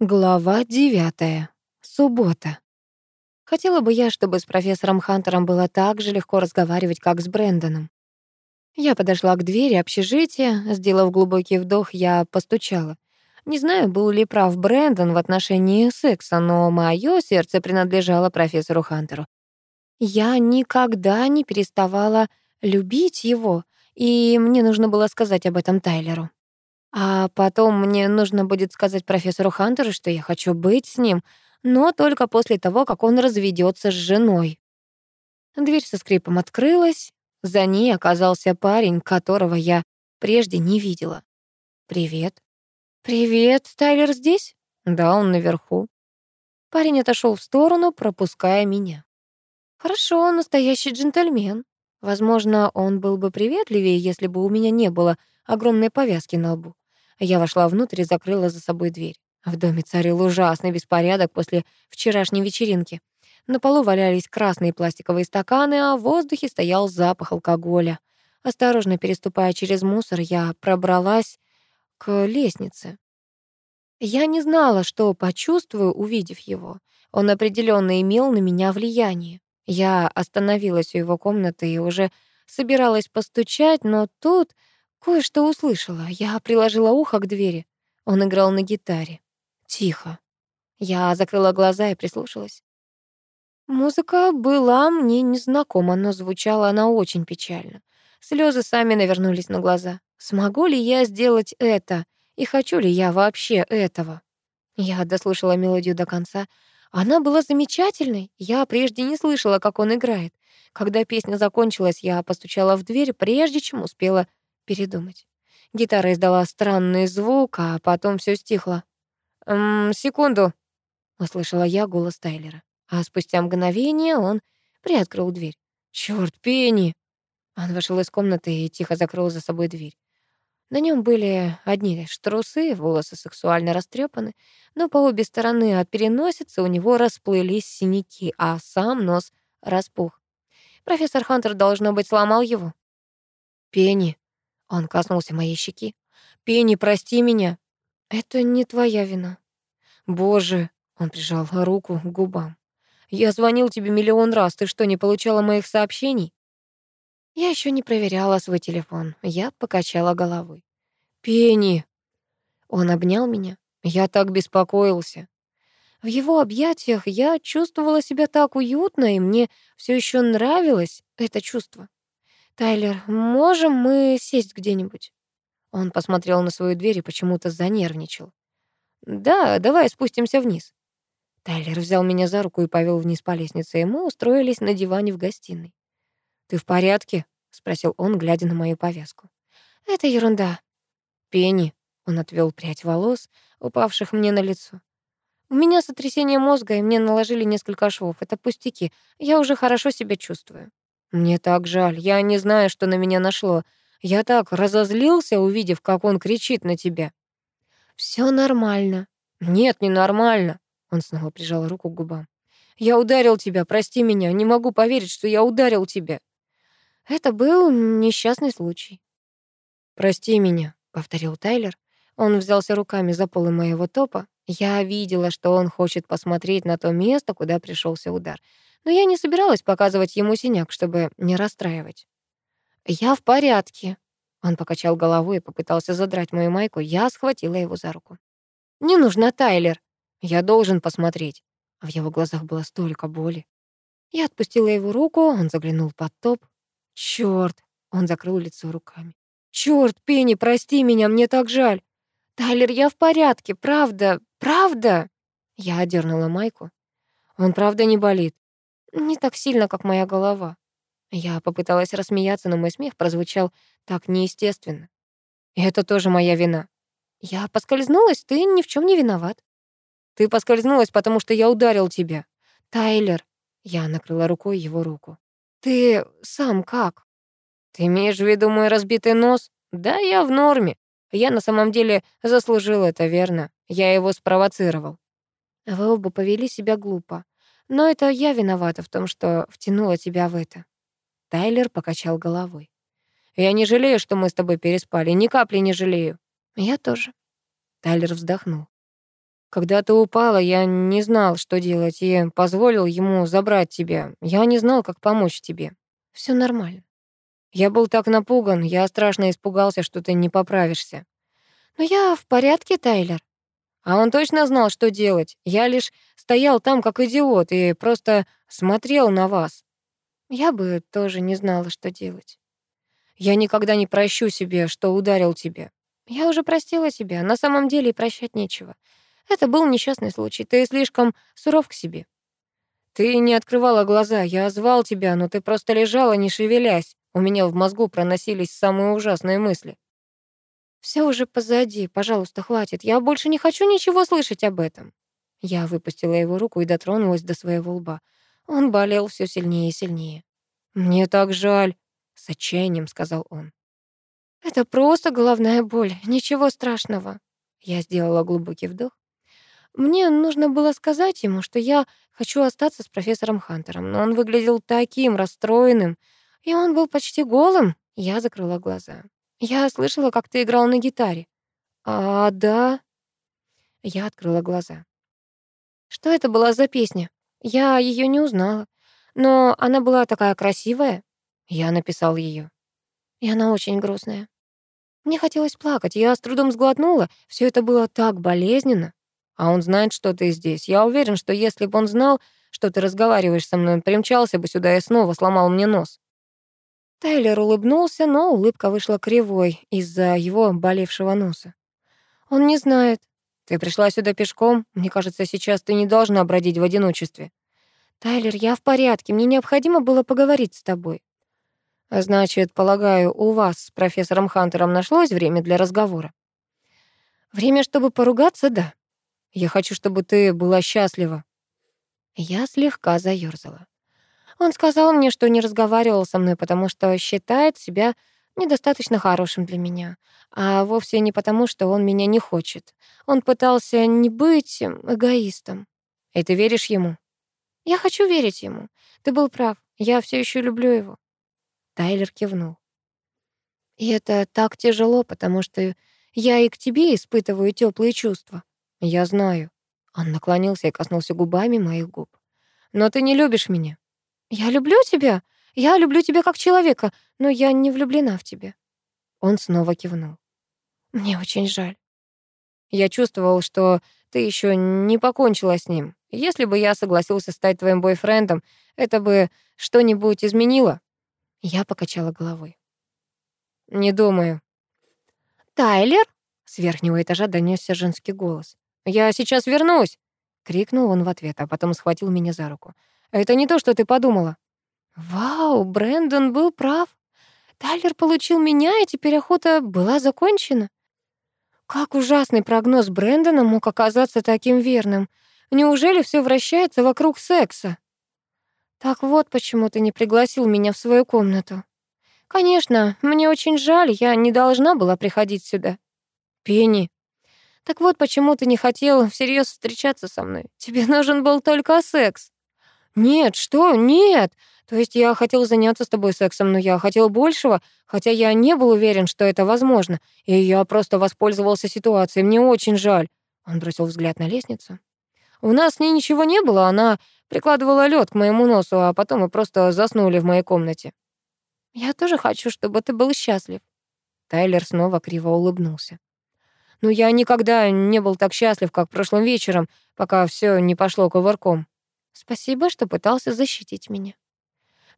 Глава девятая. Суббота. Хотела бы я, чтобы с профессором Хантером было так же легко разговаривать, как с Брэндоном. Я подошла к двери общежития, сделав глубокий вдох, я постучала. Не знаю, был ли прав Брэндон в отношении секса, но моё сердце принадлежало профессору Хантеру. Я никогда не переставала любить его, и мне нужно было сказать об этом Тайлеру. А потом мне нужно будет сказать профессору Хантеру, что я хочу быть с ним, но только после того, как он разведется с женой. Дверь со скрипом открылась. За ней оказался парень, которого я прежде не видела. «Привет». «Привет, Тайлер здесь?» «Да, он наверху». Парень отошел в сторону, пропуская меня. «Хорошо, он настоящий джентльмен. Возможно, он был бы приветливее, если бы у меня не было огромной повязки на лбу. Я вошла внутрь и закрыла за собой дверь. В доме царил ужасный беспорядок после вчерашней вечеринки. На полу валялись красные пластиковые стаканы, а в воздухе стоял запах алкоголя. Осторожно переступая через мусор, я пробралась к лестнице. Я не знала, что почувствую, увидев его. Он определенно имел на меня влияние. Я остановилась у его комнаты и уже собиралась постучать, но тут Кое-что услышала. Я приложила ухо к двери. Он играл на гитаре. Тихо. Я закрыла глаза и прислушалась. Музыка была мне незнакома, но звучала она очень печально. Слезы сами навернулись на глаза. Смогу ли я сделать это? И хочу ли я вообще этого? Я дослушала мелодию до конца. Она была замечательной. Я прежде не слышала, как он играет. Когда песня закончилась, я постучала в дверь, прежде чем успела передумать. Гитара издала странный звук, а потом все стихло. «М -м, «Секунду», — услышала я голос Тайлера. А спустя мгновение он приоткрыл дверь. «Чёрт, Пенни!» Он вышел из комнаты и тихо закрыл за собой дверь. На нем были одни лишь трусы, волосы сексуально растрепаны, но по обе стороны от переносицы у него расплылись синяки, а сам нос распух. Профессор Хантер, должно быть, сломал его. «Пенни», он коснулся моей щеки. «Пенни, прости меня». «Это не твоя вина». «Боже!» Он прижал руку к губам. «Я звонил тебе миллион раз. Ты что, не получала моих сообщений?» Я еще не проверяла свой телефон. Я покачала головой. «Пенни!» Он обнял меня. Я так беспокоился. В его объятиях я чувствовала себя так уютно, и мне все еще нравилось это чувство. «Тайлер, можем мы сесть где-нибудь?» Он посмотрел на свою дверь и почему-то занервничал. «Да, давай спустимся вниз». Тайлер взял меня за руку и повел вниз по лестнице, и мы устроились на диване в гостиной. «Ты в порядке?» — спросил он, глядя на мою повязку. «Это ерунда». «Пенни», — он отвел прядь волос, упавших мне на лицо. «У меня сотрясение мозга, и мне наложили несколько швов. Это пустяки. Я уже хорошо себя чувствую». Мне так жаль, я не знаю, что на меня нашло. Я так разозлился, увидев, как он кричит на тебя. Все нормально. Нет, не нормально. Он снова прижал руку к губам. Я ударил тебя, прости меня, не могу поверить, что я ударил тебя. Это был несчастный случай. Прости меня, повторил Тайлер. Он взялся руками за полы моего топа. Я видела, что он хочет посмотреть на то место, куда пришелся удар но я не собиралась показывать ему синяк, чтобы не расстраивать. «Я в порядке». Он покачал головой и попытался задрать мою майку. Я схватила его за руку. «Не нужно, Тайлер. Я должен посмотреть». В его глазах было столько боли. Я отпустила его руку, он заглянул под топ. «Чёрт!» Он закрыл лицо руками. «Чёрт, Пенни, прости меня, мне так жаль!» «Тайлер, я в порядке, правда, правда!» Я одернула майку. «Он правда не болит?» Не так сильно, как моя голова. Я попыталась рассмеяться, но мой смех прозвучал так неестественно. Это тоже моя вина. Я поскользнулась, ты ни в чем не виноват. Ты поскользнулась, потому что я ударил тебя. Тайлер. Я накрыла рукой его руку. Ты сам как? Ты имеешь в виду мой разбитый нос? Да, я в норме. Я на самом деле заслужил это, верно? Я его спровоцировал. Вы оба повели себя глупо. Но это я виновата в том, что втянула тебя в это. Тайлер покачал головой. Я не жалею, что мы с тобой переспали, ни капли не жалею. Я тоже. Тайлер вздохнул. Когда ты упала, я не знал, что делать, и позволил ему забрать тебя. Я не знал, как помочь тебе. Все нормально. Я был так напуган, я страшно испугался, что ты не поправишься. Но я в порядке, Тайлер. А он точно знал, что делать. Я лишь стоял там, как идиот, и просто смотрел на вас. Я бы тоже не знала, что делать. Я никогда не прощу себе, что ударил тебя. Я уже простила тебя, на самом деле и прощать нечего. Это был несчастный случай, ты слишком суров к себе. Ты не открывала глаза, я звал тебя, но ты просто лежала, не шевелясь. У меня в мозгу проносились самые ужасные мысли. Все уже позади, пожалуйста, хватит. Я больше не хочу ничего слышать об этом. Я выпустила его руку и дотронулась до своего лба. Он болел все сильнее и сильнее. «Мне так жаль», — с отчаянием сказал он. «Это просто головная боль, ничего страшного». Я сделала глубокий вдох. Мне нужно было сказать ему, что я хочу остаться с профессором Хантером, но он выглядел таким расстроенным, и он был почти голым. Я закрыла глаза. Я слышала, как ты играл на гитаре. А, да. Я открыла глаза. Что это была за песня? Я ее не узнала. Но она была такая красивая. Я написал ее. И она очень грустная. Мне хотелось плакать. Я с трудом сглотнула. Все это было так болезненно. А он знает, что ты здесь. Я уверен, что если бы он знал, что ты разговариваешь со мной, он примчался бы сюда и снова сломал мне нос. Тайлер улыбнулся, но улыбка вышла кривой из-за его болевшего носа. «Он не знает. Ты пришла сюда пешком. Мне кажется, сейчас ты не должна бродить в одиночестве». «Тайлер, я в порядке. Мне необходимо было поговорить с тобой». «Значит, полагаю, у вас с профессором Хантером нашлось время для разговора?» «Время, чтобы поругаться, да. Я хочу, чтобы ты была счастлива». Я слегка заёрзала. Он сказал мне, что не разговаривал со мной, потому что считает себя недостаточно хорошим для меня, а вовсе не потому, что он меня не хочет. Он пытался не быть эгоистом. И ты веришь ему? Я хочу верить ему. Ты был прав. Я все еще люблю его. Тайлер кивнул. И это так тяжело, потому что я и к тебе испытываю теплые чувства. Я знаю. Он наклонился и коснулся губами моих губ. Но ты не любишь меня. «Я люблю тебя. Я люблю тебя как человека, но я не влюблена в тебя». Он снова кивнул. «Мне очень жаль». «Я чувствовал, что ты еще не покончила с ним. Если бы я согласился стать твоим бойфрендом, это бы что-нибудь изменило?» Я покачала головой. «Не думаю». «Тайлер?» — с верхнего этажа донесся женский голос. «Я сейчас вернусь!» — крикнул он в ответ, а потом схватил меня за руку. Это не то, что ты подумала». «Вау, Брэндон был прав. Тайлер получил меня, и теперь охота была закончена». Как ужасный прогноз Брэндона мог оказаться таким верным? Неужели все вращается вокруг секса? Так вот почему ты не пригласил меня в свою комнату. Конечно, мне очень жаль, я не должна была приходить сюда. Пенни. Так вот почему ты не хотел всерьез встречаться со мной. Тебе нужен был только секс. «Нет, что? Нет! То есть я хотел заняться с тобой сексом, но я хотел большего, хотя я не был уверен, что это возможно, и я просто воспользовался ситуацией. Мне очень жаль». Он бросил взгляд на лестницу. «У нас с ней ничего не было, она прикладывала лед к моему носу, а потом мы просто заснули в моей комнате». «Я тоже хочу, чтобы ты был счастлив». Тайлер снова криво улыбнулся. «Но я никогда не был так счастлив, как прошлым вечером, пока все не пошло кувырком». Спасибо, что пытался защитить меня.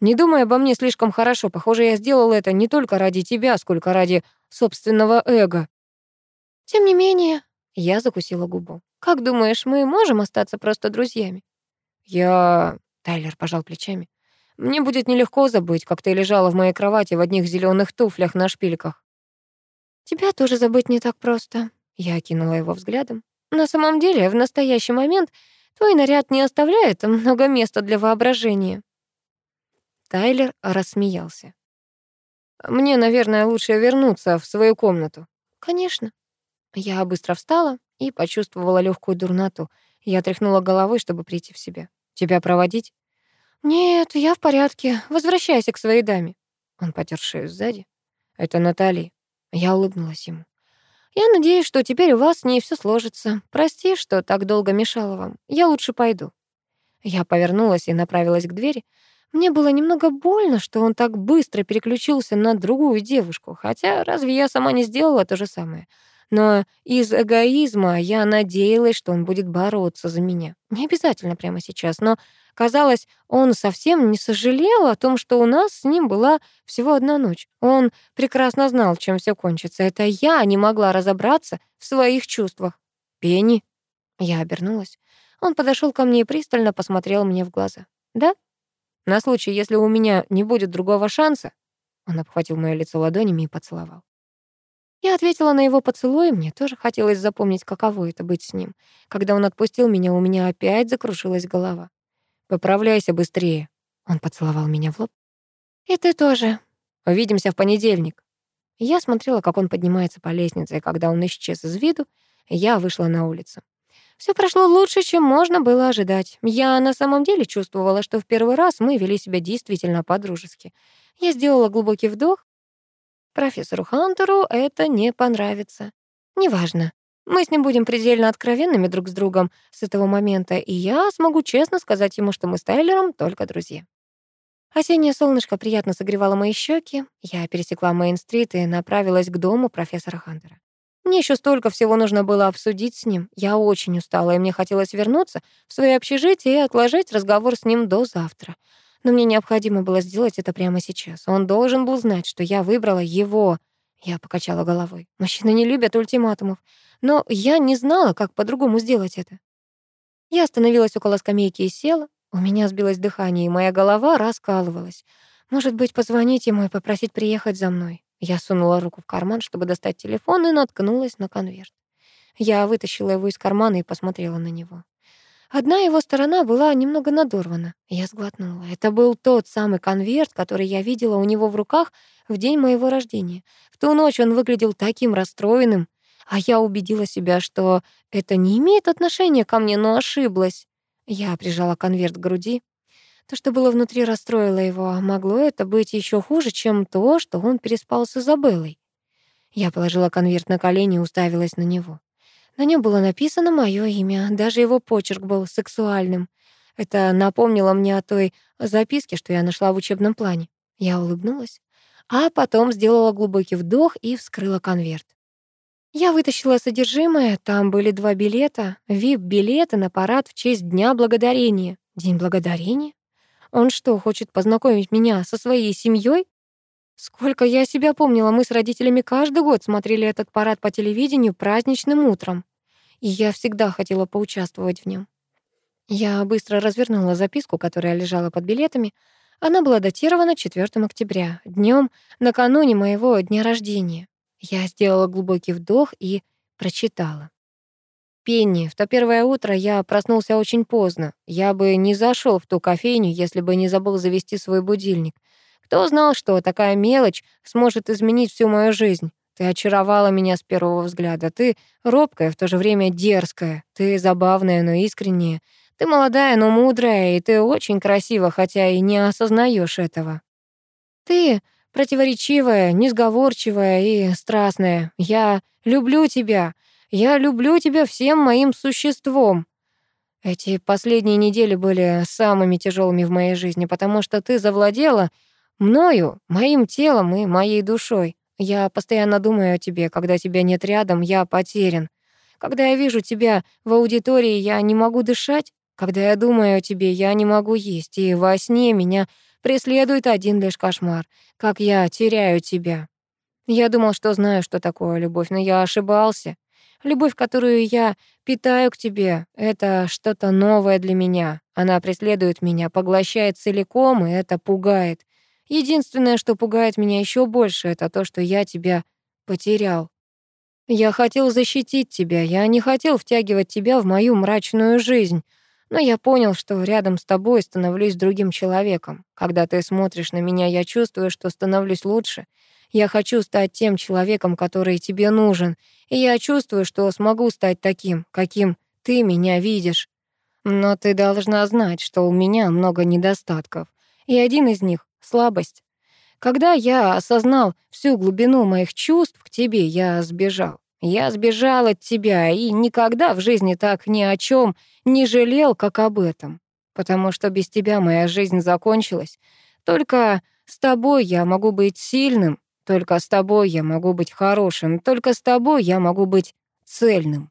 Не думай обо мне слишком хорошо. Похоже, я сделал это не только ради тебя, сколько ради собственного эго. Тем не менее, я закусила губу. Как думаешь, мы можем остаться просто друзьями? Я... Тайлер пожал плечами. Мне будет нелегко забыть, как ты лежала в моей кровати в одних зеленых туфлях на шпильках. Тебя тоже забыть не так просто. Я окинула его взглядом. На самом деле, в настоящий момент Твой наряд не оставляет много места для воображения». Тайлер рассмеялся. «Мне, наверное, лучше вернуться в свою комнату». «Конечно». Я быстро встала и почувствовала легкую дурноту. Я тряхнула головой, чтобы прийти в себя. «Тебя проводить?» «Нет, я в порядке. Возвращайся к своей даме». Он потер шею сзади. «Это Натали». Я улыбнулась ему. Я надеюсь, что теперь у вас с ней все сложится. Прости, что так долго мешала вам. Я лучше пойду». Я повернулась и направилась к двери. Мне было немного больно, что он так быстро переключился на другую девушку, хотя разве я сама не сделала то же самое? Но из эгоизма я надеялась, что он будет бороться за меня. Не обязательно прямо сейчас, но казалось, он совсем не сожалел о том, что у нас с ним была всего одна ночь. Он прекрасно знал, чем все кончится. Это я не могла разобраться в своих чувствах. «Пенни?» Я обернулась. Он подошел ко мне и пристально посмотрел мне в глаза. «Да?» «На случай, если у меня не будет другого шанса?» Он обхватил моё лицо ладонями и поцеловал. Я ответила на его поцелуй, мне тоже хотелось запомнить, каково это быть с ним. Когда он отпустил меня, у меня опять закрушилась голова. «Поправляйся быстрее». Он поцеловал меня в лоб. «И ты тоже. Увидимся в понедельник». Я смотрела, как он поднимается по лестнице, и когда он исчез из виду, я вышла на улицу. Все прошло лучше, чем можно было ожидать. Я на самом деле чувствовала, что в первый раз мы вели себя действительно по-дружески. Я сделала глубокий вдох, Профессору Хантеру это не понравится. Неважно. Мы с ним будем предельно откровенными друг с другом с этого момента, и я смогу честно сказать ему, что мы с Тайлером только друзья. Осеннее солнышко приятно согревало мои щеки. Я пересекла Мейн-стрит и направилась к дому профессора Хантера. Мне еще столько всего нужно было обсудить с ним. Я очень устала, и мне хотелось вернуться в свое общежитие и отложить разговор с ним до завтра. Но мне необходимо было сделать это прямо сейчас. Он должен был знать, что я выбрала его. Я покачала головой. Мужчины не любят ультиматумов. Но я не знала, как по-другому сделать это. Я остановилась около скамейки и села. У меня сбилось дыхание, и моя голова раскалывалась. Может быть, позвонить ему и попросить приехать за мной. Я сунула руку в карман, чтобы достать телефон, и наткнулась на конверт. Я вытащила его из кармана и посмотрела на него. Одна его сторона была немного надорвана. Я сглотнула. Это был тот самый конверт, который я видела у него в руках в день моего рождения. В ту ночь он выглядел таким расстроенным, а я убедила себя, что это не имеет отношения ко мне, но ошиблась. Я прижала конверт к груди. То, что было внутри, расстроило его, а могло это быть еще хуже, чем то, что он переспал с Изабеллой. Я положила конверт на колени и уставилась на него. На нем было написано мое имя, даже его почерк был сексуальным. Это напомнило мне о той записке, что я нашла в учебном плане. Я улыбнулась, а потом сделала глубокий вдох и вскрыла конверт. Я вытащила содержимое, там были два билета, вип-билеты на парад в честь Дня Благодарения. День Благодарения? Он что, хочет познакомить меня со своей семьей? Сколько я себя помнила, мы с родителями каждый год смотрели этот парад по телевидению праздничным утром. И я всегда хотела поучаствовать в нем. Я быстро развернула записку, которая лежала под билетами. Она была датирована 4 октября, днем накануне моего дня рождения. Я сделала глубокий вдох и прочитала. «Пенни, в то первое утро я проснулся очень поздно. Я бы не зашел в ту кофейню, если бы не забыл завести свой будильник. Кто знал, что такая мелочь сможет изменить всю мою жизнь? Ты очаровала меня с первого взгляда. Ты робкая, в то же время дерзкая. Ты забавная, но искренняя. Ты молодая, но мудрая, и ты очень красива, хотя и не осознаешь этого. Ты противоречивая, несговорчивая и страстная. Я люблю тебя. Я люблю тебя всем моим существом. Эти последние недели были самыми тяжелыми в моей жизни, потому что ты завладела Мною, моим телом и моей душой. Я постоянно думаю о тебе. Когда тебя нет рядом, я потерян. Когда я вижу тебя в аудитории, я не могу дышать. Когда я думаю о тебе, я не могу есть. И во сне меня преследует один лишь кошмар. Как я теряю тебя. Я думал, что знаю, что такое любовь, но я ошибался. Любовь, которую я питаю к тебе, это что-то новое для меня. Она преследует меня, поглощает целиком, и это пугает. Единственное, что пугает меня еще больше, это то, что я тебя потерял. Я хотел защитить тебя, я не хотел втягивать тебя в мою мрачную жизнь. Но я понял, что рядом с тобой становлюсь другим человеком. Когда ты смотришь на меня, я чувствую, что становлюсь лучше. Я хочу стать тем человеком, который тебе нужен. И я чувствую, что смогу стать таким, каким ты меня видишь. Но ты должна знать, что у меня много недостатков. И один из них слабость. Когда я осознал всю глубину моих чувств к тебе, я сбежал. Я сбежал от тебя и никогда в жизни так ни о чем не жалел, как об этом. Потому что без тебя моя жизнь закончилась. Только с тобой я могу быть сильным, только с тобой я могу быть хорошим, только с тобой я могу быть цельным.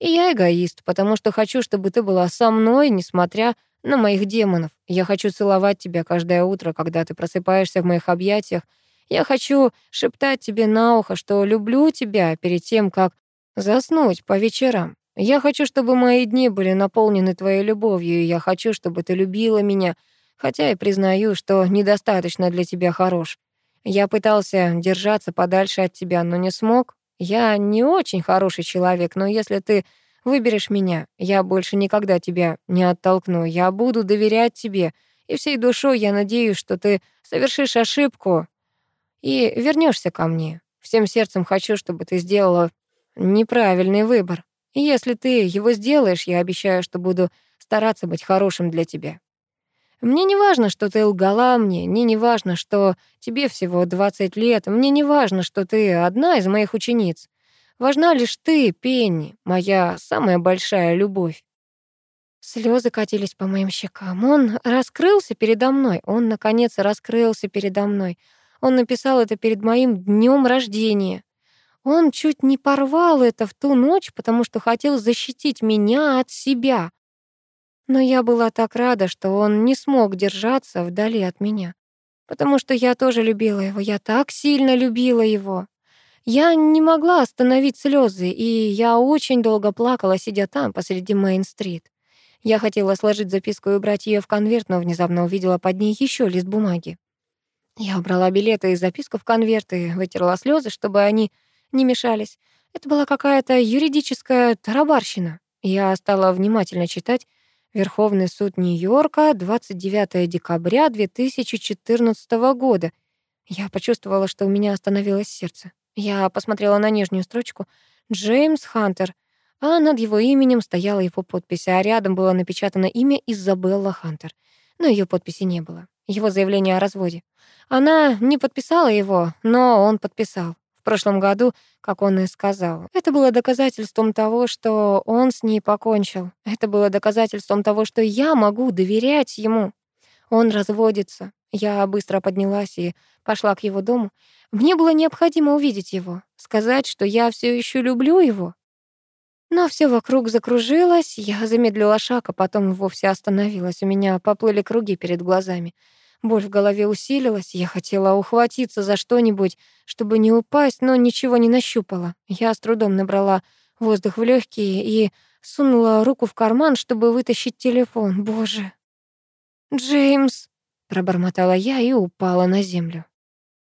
И я эгоист, потому что хочу, чтобы ты была со мной, несмотря на моих демонов. Я хочу целовать тебя каждое утро, когда ты просыпаешься в моих объятиях, я хочу шептать тебе на ухо, что люблю тебя перед тем, как заснуть по вечерам. Я хочу, чтобы мои дни были наполнены твоей любовью, и я хочу, чтобы ты любила меня, хотя и признаю, что недостаточно для тебя хорош. Я пытался держаться подальше от тебя, но не смог. Я не очень хороший человек, но если ты выберешь меня, я больше никогда тебя не оттолкну. Я буду доверять тебе, и всей душой я надеюсь, что ты совершишь ошибку, и вернешься ко мне. Всем сердцем хочу, чтобы ты сделала неправильный выбор. И если ты его сделаешь, я обещаю, что буду стараться быть хорошим для тебя. Мне не важно, что ты лгала мне, мне не важно, что тебе всего 20 лет, мне не важно, что ты одна из моих учениц. Важна лишь ты, Пенни, моя самая большая любовь. Слезы катились по моим щекам. Он раскрылся передо мной. Он, наконец, раскрылся передо мной. Он написал это перед моим днем рождения. Он чуть не порвал это в ту ночь, потому что хотел защитить меня от себя. Но я была так рада, что он не смог держаться вдали от меня. Потому что я тоже любила его, я так сильно любила его. Я не могла остановить слезы, и я очень долго плакала, сидя там, посреди Мейн-стрит. Я хотела сложить записку и убрать ее в конверт, но внезапно увидела под ней еще лист бумаги. Я убрала билеты и записку в конверт и вытерла слезы, чтобы они не мешались. Это была какая-то юридическая тарабарщина. Я стала внимательно читать Верховный суд Нью-Йорка, 29 декабря 2014 года. Я почувствовала, что у меня остановилось сердце. Я посмотрела на нижнюю строчку «Джеймс Хантер», а над его именем стояла его подпись, а рядом было напечатано имя Изабелла Хантер. Но ее подписи не было его заявление о разводе. Она не подписала его, но он подписал. В прошлом году, как он и сказал. Это было доказательством того, что он с ней покончил. Это было доказательством того, что я могу доверять ему. Он разводится. Я быстро поднялась и пошла к его дому. Мне было необходимо увидеть его, сказать, что я все еще люблю его. Но все вокруг закружилось, я замедлила шаг, а потом вовсе остановилась. У меня поплыли круги перед глазами. Боль в голове усилилась, я хотела ухватиться за что-нибудь, чтобы не упасть, но ничего не нащупала. Я с трудом набрала воздух в легкие и сунула руку в карман, чтобы вытащить телефон. Боже. «Джеймс!» — пробормотала я и упала на землю.